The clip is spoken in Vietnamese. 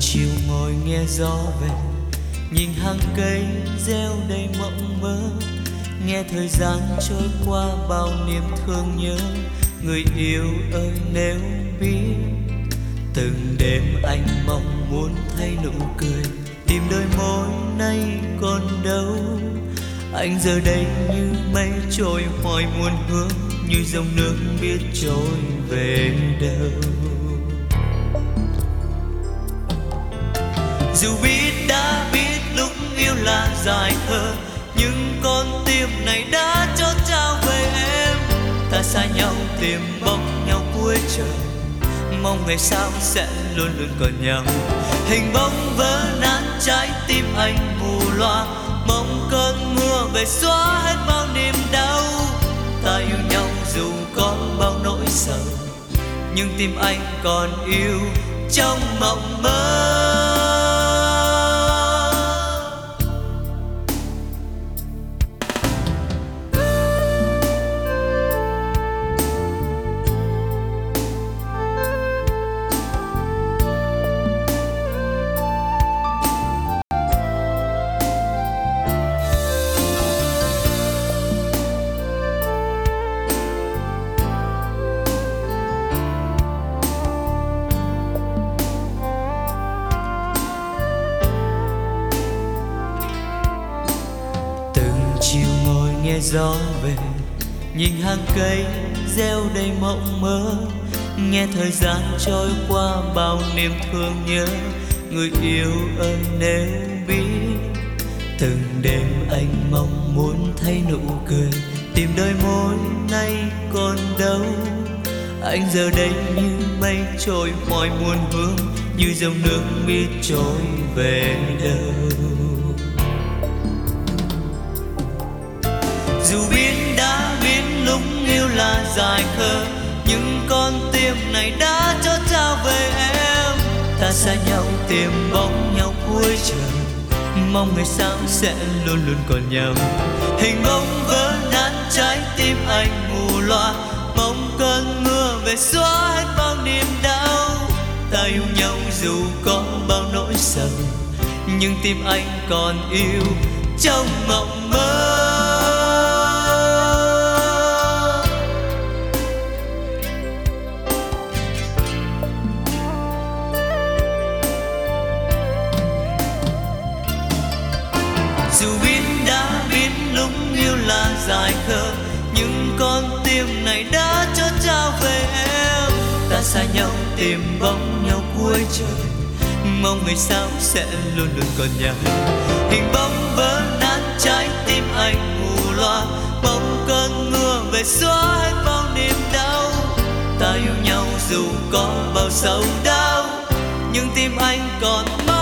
chiều ngồi nghe gió về, nhìn hàng cây reo đầy mộng mơ. Nghe thời gian trôi qua bao niềm thương nhớ, người yêu ơi nếu biết. Từng đêm anh mong muốn thấy nụ cười, tìm đôi môi nay còn đâu. Anh giờ đây như mây trôi, hoài muôn hướng, như dòng nước biết trôi về đâu. Dù biết đã biết lúc yêu là dài thơ, nhưng con tim này đã cho trao về em. Ta xa nhau tìm bóng nhau cuối trời, mong ngày sau sẽ luôn luôn còn nhau. Hình bóng vỡ nát trái tim anh mù loa mong cơn mưa về xóa hết bao niềm đau. Ta yêu nhau dù có bao nỗi sầu nhưng tim anh còn yêu trong mộng mơ. Chiều ngồi nghe gió về, nhìn hàng cây gieo đầy mộng mơ. Nghe thời gian trôi qua, bao niềm thương nhớ, người yêu ơi nếu biết. Từng đêm anh mong muốn thấy nụ cười, tìm đôi môi nay còn đâu. Anh giờ đây như mây trôi, mọi muôn hướng như dòng nước biết trôi về đâu. Yêu là dài khờ nhưng con tim này đã cho trao về em. Ta xa nhau, tìm bóng nhau cuối trời, mong ngày sau sẽ luôn luôn còn nhau hình bóng vỡ nát, trái tim anh mù loa mong cơn mưa về xóa hết bao niềm đau. Ta yêu nhau dù có bao nỗi sầu, nhưng tim anh còn yêu trong mộng mơ. Dài khờ nhưng con tim này đã cho trao về em. Ta xa nhau tìm bóng nhau cuối trời, mong ngày sau sẽ luôn luôn còn nhau hình bóng vỡ nát, trái tim anh mù loa mong cơn mưa về xóa hết bao niềm đau. Ta yêu nhau dù có bao sầu đau, nhưng tim anh còn mong